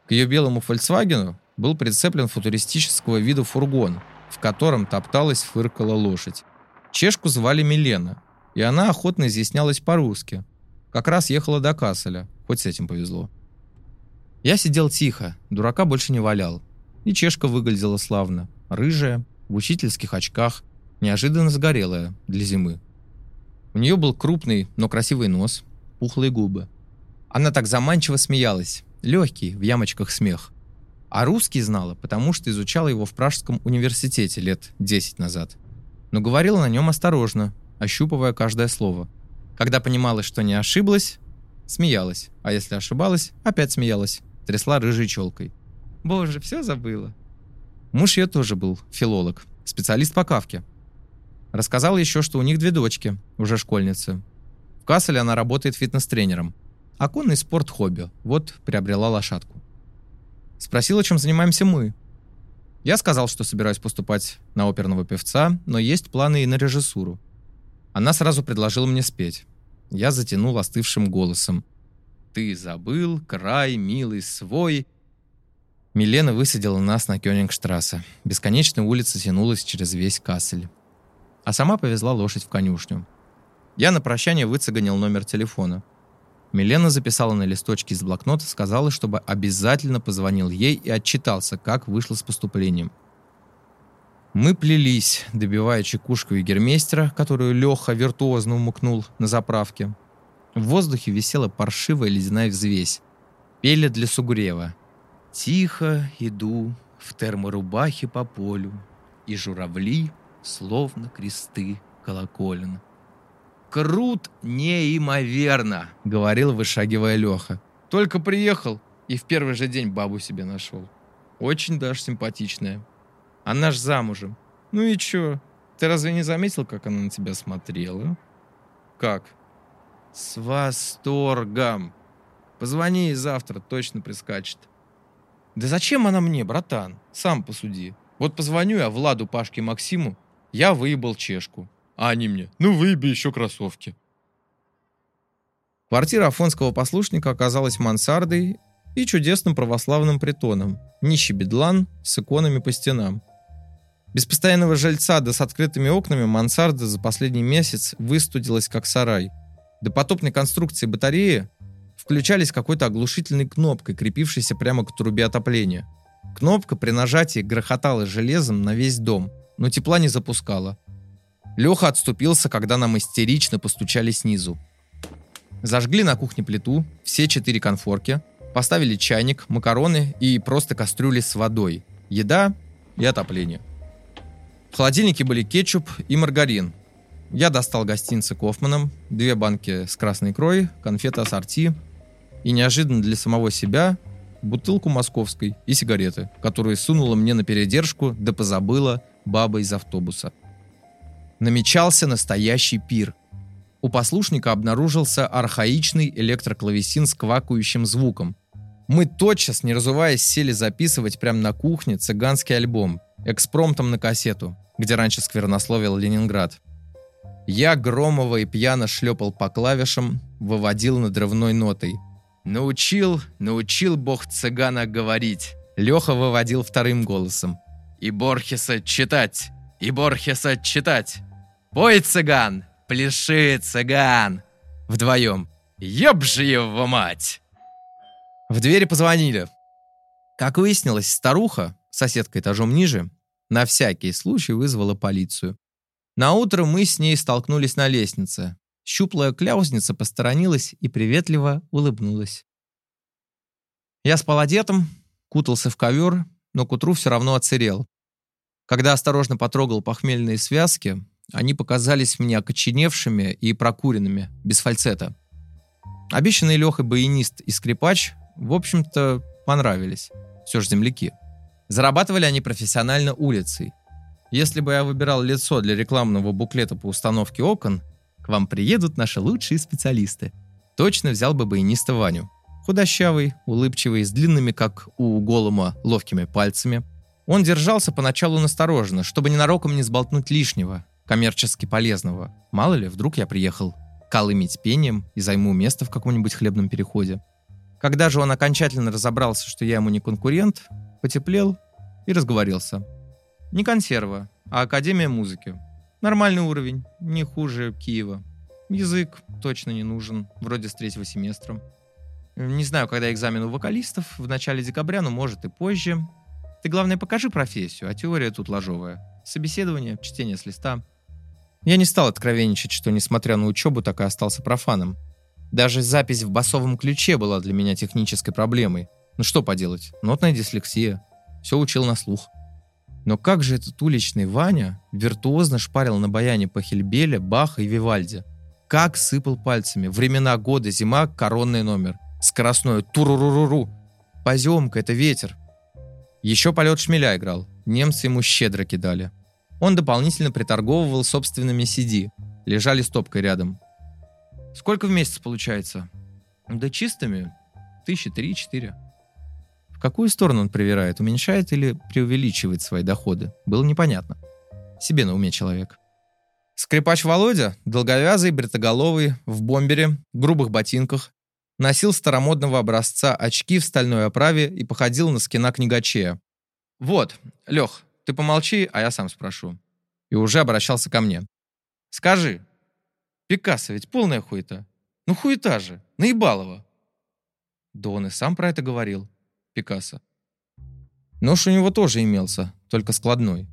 К ее белому «Фольксвагену» был прицеплен футуристического вида фургон, в котором топталась фыркала лошадь. Чешку звали Милена, и она охотно изъяснялась по-русски. Как раз ехала до Касселя, хоть с этим повезло. Я сидел тихо, дурака больше не валял. И чешка выглядела славно. Рыжая, в учительских очках, неожиданно сгорелая для зимы. У нее был крупный, но красивый нос, пухлые губы. Она так заманчиво смеялась, легкий, в ямочках смех. А русский знала, потому что изучала его в Пражском университете лет 10 назад. Но говорила на нем осторожно, ощупывая каждое слово. Когда понимала, что не ошиблась, смеялась, а если ошибалась, опять смеялась, трясла рыжей челкой. Боже, все забыла. Муж ее тоже был филолог, специалист по кавке. Рассказал еще, что у них две дочки, уже школьницы. В Касселе она работает фитнес-тренером. А конный спорт – хобби. Вот приобрела лошадку. Спросила, чем занимаемся мы. Я сказал, что собираюсь поступать на оперного певца, но есть планы и на режиссуру. Она сразу предложила мне спеть. Я затянул остывшим голосом. «Ты забыл край, милый свой, Милена высадила нас на Кёнингштрассе. Бесконечная улица тянулась через весь Кассель. А сама повезла лошадь в конюшню. Я на прощание выцеганил номер телефона. Милена записала на листочке из блокнота, сказала, чтобы обязательно позвонил ей и отчитался, как вышло с поступлением. Мы плелись, добивая чекушку егермейстера, которую Леха виртуозно умыкнул на заправке. В воздухе висела паршивая ледяная взвесь. Пели для Сугрева, Тихо иду в терморубахе по полю, И журавли, словно кресты колоколен. «Крут неимоверно!» — говорил, вышагивая Леха. «Только приехал и в первый же день бабу себе нашел. Очень даже симпатичная. Она ж замужем. Ну и чё? Ты разве не заметил, как она на тебя смотрела?» «Как?» «С восторгом! Позвони ей завтра, точно прискачет». Да зачем она мне, братан? Сам посуди. Вот позвоню я Владу, Пашке, Максиму, я выебал чешку. А они мне, ну выбей еще кроссовки. Квартира афонского послушника оказалась мансардой и чудесным православным притоном. Нищий бедлан с иконами по стенам. Без постоянного жильца да с открытыми окнами мансарда за последний месяц выстудилась как сарай. До потопной конструкции батареи включались какой-то оглушительной кнопкой, крепившейся прямо к трубе отопления. Кнопка при нажатии грохотала железом на весь дом, но тепла не запускала. Леха отступился, когда нам истерично постучали снизу. Зажгли на кухне плиту, все четыре конфорки, поставили чайник, макароны и просто кастрюли с водой, еда и отопление. В холодильнике были кетчуп и маргарин. Я достал гостинцы Кофманом, две банки с красной икрой, конфеты ассорти и неожиданно для самого себя бутылку московской и сигареты, которые сунула мне на передержку, да позабыла баба из автобуса. Намечался настоящий пир. У послушника обнаружился архаичный электроклавесин с квакающим звуком. Мы тотчас, не разуваясь, сели записывать прямо на кухне цыганский альбом, экспромтом на кассету, где раньше сквернословил Ленинград. Я громово и пьяно шлепал по клавишам, выводил надрывной нотой – Научил, научил бог цыгана говорить. Леха выводил вторым голосом. И Борхеса читать, и Борхеса читать. Пой, цыган, пляши, цыган. Вдвоем. Ёб же его мать! В двери позвонили. Как выяснилось, старуха, соседка этажом ниже, на всякий случай вызвала полицию. На утро мы с ней столкнулись на лестнице. Щуплая кляузница посторонилась и приветливо улыбнулась. Я спал одетым, кутался в ковер, но к утру все равно оцерел. Когда осторожно потрогал похмельные связки, они показались мне окоченевшими и прокуренными, без фальцета. Обещанный Лехой баянист и скрипач, в общем-то, понравились. Все же земляки. Зарабатывали они профессионально улицей. Если бы я выбирал лицо для рекламного буклета по установке окон, к вам приедут наши лучшие специалисты. Точно взял бы баяниста Ваню. Худощавый, улыбчивый, с длинными, как у голума, ловкими пальцами. Он держался поначалу настороженно, чтобы ненароком не сболтнуть лишнего, коммерчески полезного. Мало ли, вдруг я приехал колымить пением и займу место в каком-нибудь хлебном переходе. Когда же он окончательно разобрался, что я ему не конкурент, потеплел и разговорился. Не консерва, а Академия музыки. Нормальный уровень, не хуже Киева. Язык точно не нужен, вроде с третьего семестра. Не знаю, когда экзамен у вокалистов, в начале декабря, но может и позже. Ты, главное, покажи профессию, а теория тут ложовая. Собеседование, чтение с листа. Я не стал откровенничать, что, несмотря на учебу, так и остался профаном. Даже запись в басовом ключе была для меня технической проблемой. Ну что поделать, нотная дислексия. Все учил на слух. Но как же этот уличный Ваня виртуозно шпарил на баяне Пахельбеля, Баха и Вивальди. Как сыпал пальцами. Времена года, зима, коронный номер. Скоростное туруруруру. Поземка, это ветер. Еще полет шмеля играл. Немцы ему щедро кидали. Он дополнительно приторговывал собственными CD. Лежали стопкой рядом. Сколько в месяц получается? Да чистыми. Тысячи три-четыре какую сторону он привирает, уменьшает или преувеличивает свои доходы, было непонятно. Себе на уме человек. Скрипач Володя, долговязый, бритоголовый, в бомбере, грубых ботинках, носил старомодного образца очки в стальной оправе и походил на скина книгачея. «Вот, Лех, ты помолчи, а я сам спрошу». И уже обращался ко мне. «Скажи, Пикассо ведь полная хуета. Ну хуета же, наебалово». Да он и сам про это говорил. Пикассо. Нож у него тоже имелся, только складной.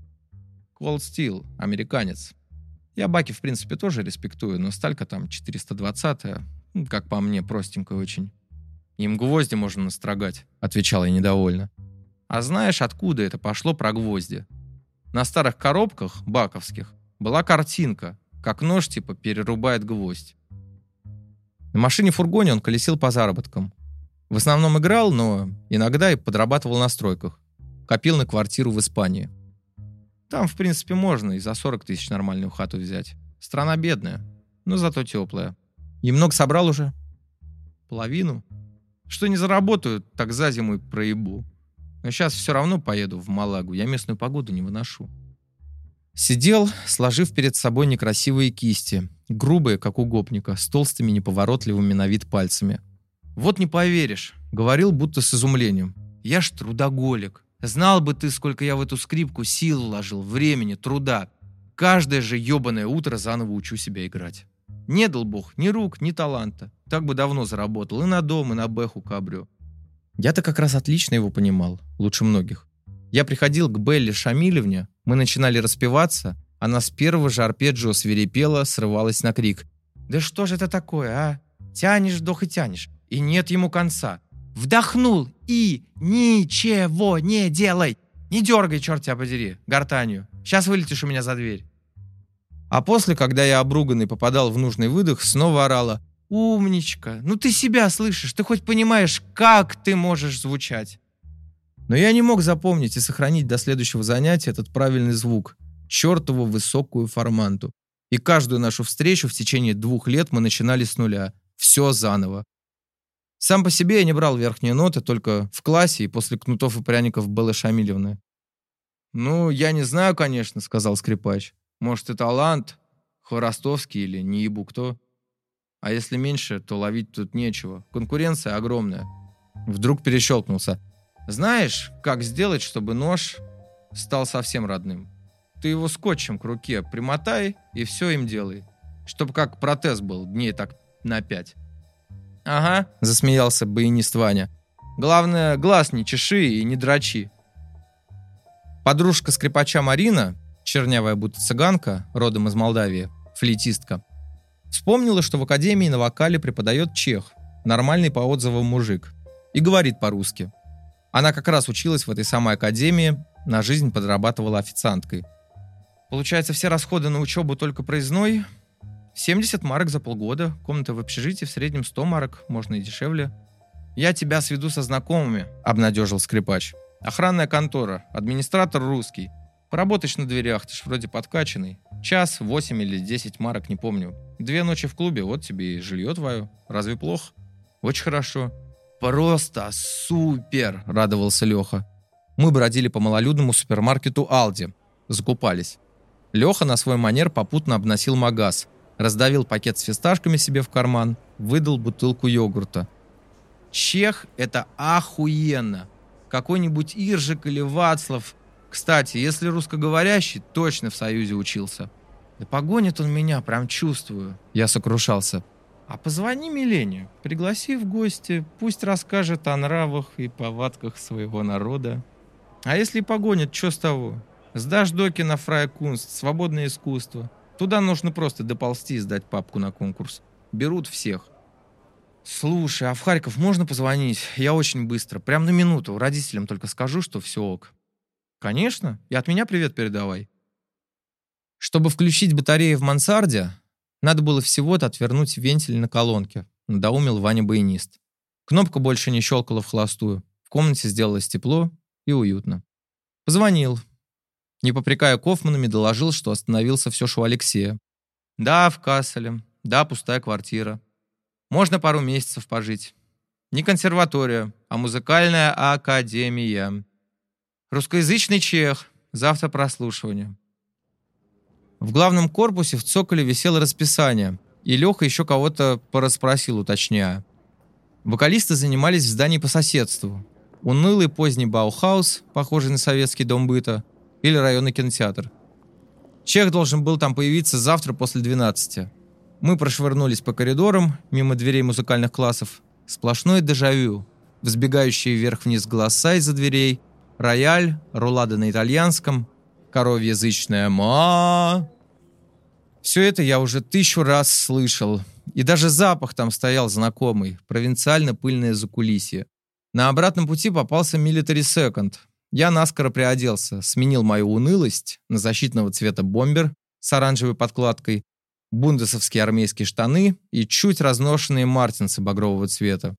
Cold Steel, американец. Я баки, в принципе, тоже респектую, но сталька там 420-я, ну, как по мне, простенькая очень. Им гвозди можно настрогать, отвечал я недовольно. А знаешь, откуда это пошло про гвозди? На старых коробках, баковских, была картинка, как нож типа перерубает гвоздь. На машине-фургоне он колесил по заработкам. В основном играл, но иногда и подрабатывал на стройках. Копил на квартиру в Испании. Там, в принципе, можно и за 40 тысяч нормальную хату взять. Страна бедная, но зато теплая. И много собрал уже? Половину? Что не заработаю, так за зиму и проебу. Но сейчас все равно поеду в Малагу. Я местную погоду не выношу. Сидел, сложив перед собой некрасивые кисти, грубые, как у гопника, с толстыми неповоротливыми на вид пальцами. «Вот не поверишь», — говорил будто с изумлением. «Я ж трудоголик. Знал бы ты, сколько я в эту скрипку сил вложил, времени, труда. Каждое же ебаное утро заново учу себя играть. Не дал бог ни рук, ни таланта. Так бы давно заработал и на дом, и на бэху кабрю. Я-то как раз отлично его понимал, лучше многих. Я приходил к Белле Шамилевне, мы начинали распеваться, она с первого же арпеджио свирепела, срывалась на крик. «Да что же это такое, а? Тянешь, вдох и тянешь, и нет ему конца. Вдохнул и ничего не делай! Не дергай, черт тебя подери, гортанью. Сейчас вылетишь у меня за дверь». А после, когда я обруганный попадал в нужный выдох, снова орала «Умничка! Ну ты себя слышишь, ты хоть понимаешь, как ты можешь звучать?» Но я не мог запомнить и сохранить до следующего занятия этот правильный звук, чертову высокую форманту. И каждую нашу встречу в течение двух лет мы начинали с нуля. Все заново. Сам по себе я не брал верхние ноты только в классе и после кнутов и пряников Беллы Шамилевны. «Ну, я не знаю, конечно», — сказал скрипач. «Может, и талант, Хворостовский или не ебу кто. А если меньше, то ловить тут нечего. Конкуренция огромная». Вдруг перещелкнулся. Знаешь, как сделать, чтобы нож стал совсем родным? Ты его скотчем к руке примотай и все им делай. Чтобы как протез был дней так на пять. «Ага», — засмеялся баянист Ваня. «Главное, глаз не чеши и не дрочи». Подружка скрипача Марина, чернявая будто цыганка, родом из Молдавии, флейтистка, вспомнила, что в академии на вокале преподает чех, нормальный по отзывам мужик, и говорит по-русски. Она как раз училась в этой самой академии, на жизнь подрабатывала официанткой. Получается, все расходы на учебу только проездной. 70 марок за полгода, комната в общежитии в среднем 100 марок, можно и дешевле. «Я тебя сведу со знакомыми», — обнадежил скрипач. «Охранная контора, администратор русский. Поработаешь на дверях, ты ж вроде подкачанный. Час, 8 или 10 марок, не помню. Две ночи в клубе, вот тебе и жилье твое. Разве плохо?» «Очень хорошо. «Просто супер!» – радовался Леха. Мы бродили по малолюдному супермаркету «Алди». Закупались. Леха на свой манер попутно обносил магаз, раздавил пакет с фисташками себе в карман, выдал бутылку йогурта. Чех – это охуенно! Какой-нибудь Иржик или Вацлав. Кстати, если русскоговорящий, точно в Союзе учился. Да погонит он меня, прям чувствую. Я сокрушался. А позвони Милене, пригласи в гости, пусть расскажет о нравах и повадках своего народа. А если погонят, что с того? Сдашь доки на фрайкунст, свободное искусство. Туда нужно просто доползти и сдать папку на конкурс. Берут всех. Слушай, а в Харьков можно позвонить? Я очень быстро, прям на минуту. Родителям только скажу, что все ок. Конечно, и от меня привет передавай. Чтобы включить батареи в мансарде, надо было всего-то отвернуть вентиль на колонке, надоумил Ваня баянист. Кнопка больше не щелкала в холостую. В комнате сделалось тепло и уютно. Позвонил. Не попрекая Кофманами, доложил, что остановился все ж Алексея. Да, в Касселе. Да, пустая квартира. Можно пару месяцев пожить. Не консерватория, а музыкальная академия. Русскоязычный чех. Завтра прослушивание. В главном корпусе в цоколе висело расписание, и Леха еще кого-то порасспросил, уточняя. Вокалисты занимались в здании по соседству. Унылый поздний Баухаус, похожий на советский дом быта, или районный кинотеатр. Чех должен был там появиться завтра после 12. Мы прошвырнулись по коридорам, мимо дверей музыкальных классов. Сплошное дежавю. Взбегающие вверх-вниз голоса из-за дверей, рояль, рулада на итальянском, коровьязычная «ма». Все это я уже тысячу раз слышал. И даже запах там стоял знакомый, провинциально-пыльное закулисье. На обратном пути попался Military Second. Я наскоро приоделся, сменил мою унылость на защитного цвета бомбер с оранжевой подкладкой, бундесовские армейские штаны и чуть разношенные мартинсы багрового цвета.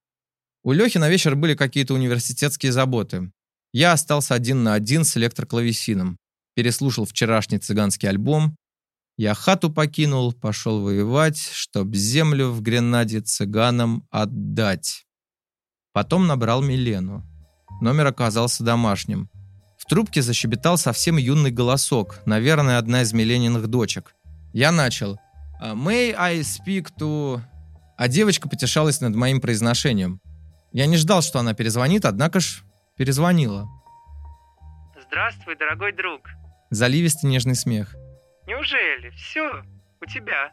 У Лехи на вечер были какие-то университетские заботы. Я остался один на один с электроклавесином переслушал вчерашний цыганский альбом. Я хату покинул, пошел воевать, чтоб землю в Гренаде цыганам отдать. Потом набрал Милену. Номер оказался домашним. В трубке защебетал совсем юный голосок, наверное, одна из Милениных дочек. Я начал. «А, «May I speak to...» А девочка потешалась над моим произношением. Я не ждал, что она перезвонит, однако ж перезвонила. Здравствуй, дорогой друг. Заливистый нежный смех. Неужели? Все, у тебя.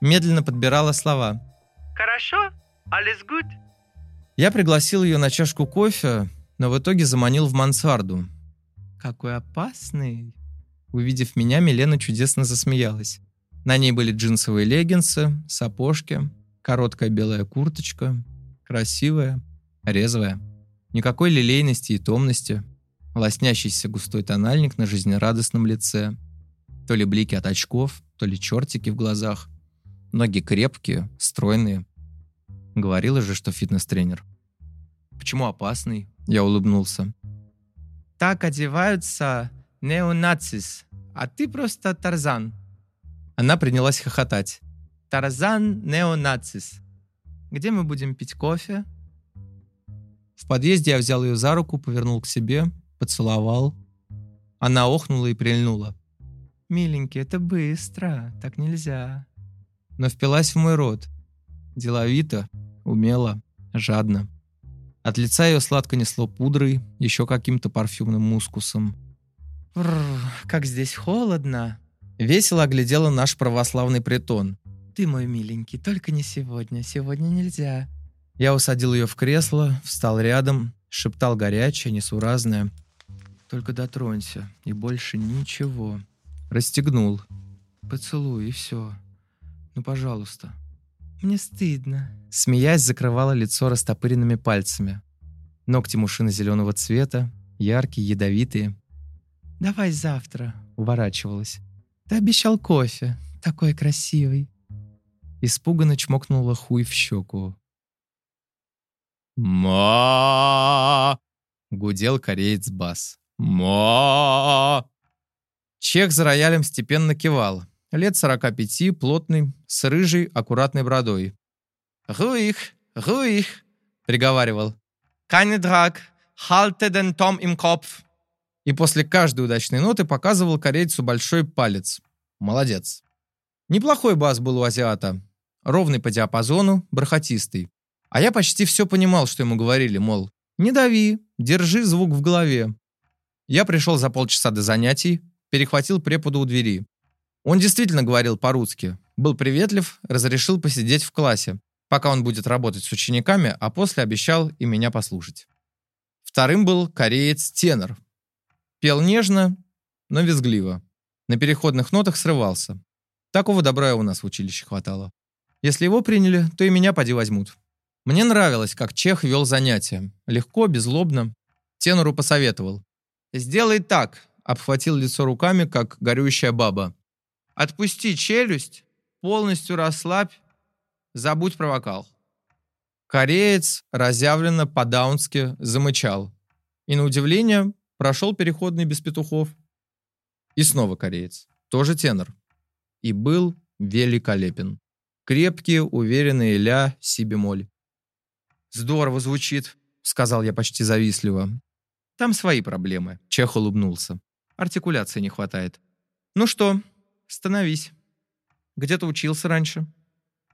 Медленно подбирала слова. Хорошо? Alles good? Я пригласил ее на чашку кофе, но в итоге заманил в мансарду. «Какой опасный!» Увидев меня, Милена чудесно засмеялась. На ней были джинсовые леггинсы, сапожки, короткая белая курточка, красивая, резвая. Никакой лилейности и томности, лоснящийся густой тональник на жизнерадостном лице, то ли блики от очков, то ли чертики в глазах. Ноги крепкие, стройные. Говорила же, что фитнес-тренер. Почему опасный? Я улыбнулся. Так одеваются неонацис, а ты просто Тарзан. Она принялась хохотать. Тарзан неонацис. Где мы будем пить кофе? В подъезде я взял ее за руку, повернул к себе, поцеловал. Она охнула и прильнула. «Миленький, это быстро, так нельзя». Но впилась в мой рот. Деловито, умело, жадно. От лица ее сладко несло пудрой, еще каким-то парфюмным мускусом. «Бррр, как здесь холодно!» Весело оглядела наш православный притон. «Ты мой миленький, только не сегодня, сегодня нельзя». Я усадил ее в кресло, встал рядом, шептал горячее, несуразное. «Только дотронься, и больше ничего». Расстегнул. «Поцелуй, и все. Ну, пожалуйста». «Мне стыдно». Смеясь, закрывала лицо растопыренными пальцами. Ногти мушины зеленого цвета, яркие, ядовитые. «Давай завтра», — уворачивалась. «Ты обещал кофе, такой красивый». Испуганно чмокнула хуй в щеку. «Ма!» — гудел кореец бас. «Ма!» Чех за роялем степенно кивал. Лет сорока пяти, плотный, с рыжей, аккуратной бородой. «Руих, руих!» — приговаривал. «Keine драк, halte den Tom im Kopf!» И после каждой удачной ноты показывал корейцу большой палец. Молодец. Неплохой бас был у азиата. Ровный по диапазону, бархатистый. А я почти все понимал, что ему говорили, мол, не дави, держи звук в голове. Я пришел за полчаса до занятий, перехватил препода у двери. Он действительно говорил по-русски, был приветлив, разрешил посидеть в классе, пока он будет работать с учениками, а после обещал и меня послушать. Вторым был кореец-тенор. Пел нежно, но визгливо. На переходных нотах срывался. Такого добра у нас в училище хватало. Если его приняли, то и меня поди возьмут. Мне нравилось, как Чех вел занятия. Легко, беззлобно. Тенору посоветовал. «Сделай так», — обхватил лицо руками, как горюющая баба. «Отпусти челюсть, полностью расслабь, забудь про вокал». Кореец разъявленно по-даунски замычал. И на удивление прошел переходный без петухов. И снова кореец. Тоже тенор. И был великолепен. Крепкие, уверенные ля, си бемоль. «Здорово звучит», — сказал я почти завистливо. «Там свои проблемы», — Чех улыбнулся. «Артикуляции не хватает». «Ну что, становись. Где ты учился раньше?»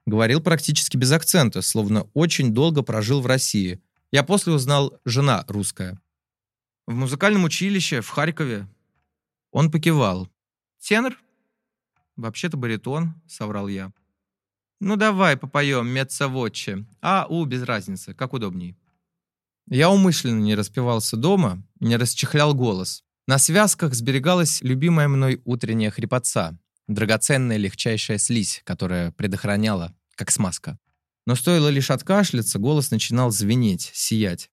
Говорил практически без акцента, словно очень долго прожил в России. Я после узнал «жена русская». «В музыкальном училище, в Харькове». Он покивал. «Тенор?» «Вообще-то баритон», — соврал я. «Ну давай попоем Мецавотче. А, у, без разницы, как удобней». Я умышленно не распевался дома, не расчехлял голос. На связках сберегалась любимая мной утренняя хрипотца, драгоценная легчайшая слизь, которая предохраняла, как смазка. Но стоило лишь откашляться, голос начинал звенеть, сиять.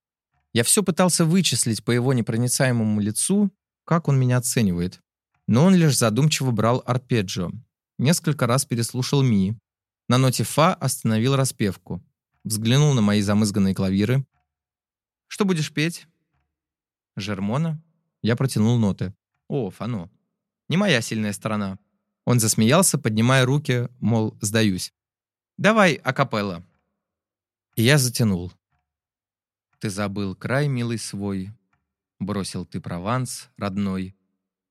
Я все пытался вычислить по его непроницаемому лицу, как он меня оценивает. Но он лишь задумчиво брал арпеджио. Несколько раз переслушал ми, на ноте фа остановил распевку. Взглянул на мои замызганные клавиры. «Что будешь петь?» «Жермона?» Я протянул ноты. «О, фано. Не моя сильная сторона». Он засмеялся, поднимая руки, мол, сдаюсь. «Давай акапелла». И я затянул. «Ты забыл край, милый свой, бросил ты Прованс, родной,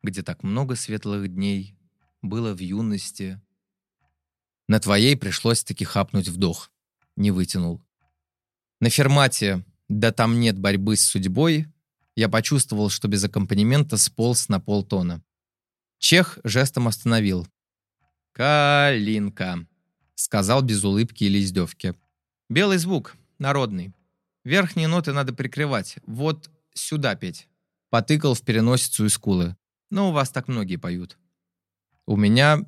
где так много светлых дней было в юности. На твоей пришлось таки хапнуть вдох. Не вытянул. На фермате «Да там нет борьбы с судьбой» я почувствовал, что без аккомпанемента сполз на полтона. Чех жестом остановил. «Калинка», — сказал без улыбки или издевки. «Белый звук, народный. Верхние ноты надо прикрывать. Вот сюда петь». Потыкал в переносицу и скулы. «Ну, у вас так многие поют». У меня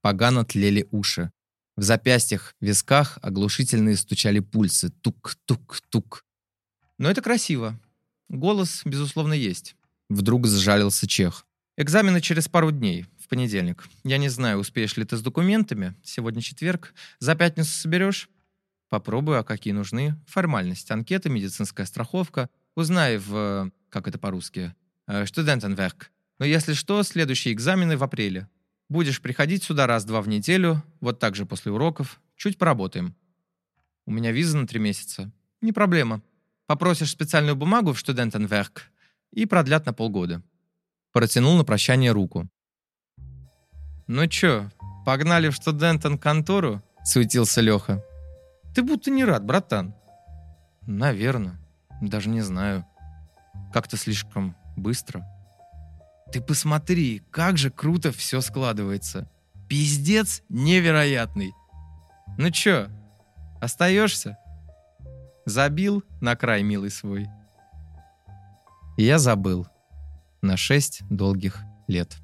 погано тлели уши. В запястьях, висках оглушительные стучали пульсы. Тук-тук-тук. Но это красиво. Голос, безусловно, есть. Вдруг сжалился Чех. Экзамены через пару дней, в понедельник. Я не знаю, успеешь ли ты с документами. Сегодня четверг. За пятницу соберешь? Попробую, а какие нужны? Формальность, анкета, медицинская страховка. Узнай в... как это по-русски? Студентенверк. Но если что, следующие экзамены в апреле. Будешь приходить сюда раз-два в неделю, вот так же после уроков. Чуть поработаем. У меня виза на три месяца. Не проблема. Попросишь специальную бумагу в Студентенверк и продлят на полгода. Протянул на прощание руку. «Ну чё, погнали в Студентен-контору?» — суетился Леха. «Ты будто не рад, братан». «Наверное. Даже не знаю. Как-то слишком быстро». Ты посмотри, как же круто все складывается. Пиздец невероятный. Ну чё, остаешься? Забил на край, милый свой. И я забыл. На шесть долгих лет.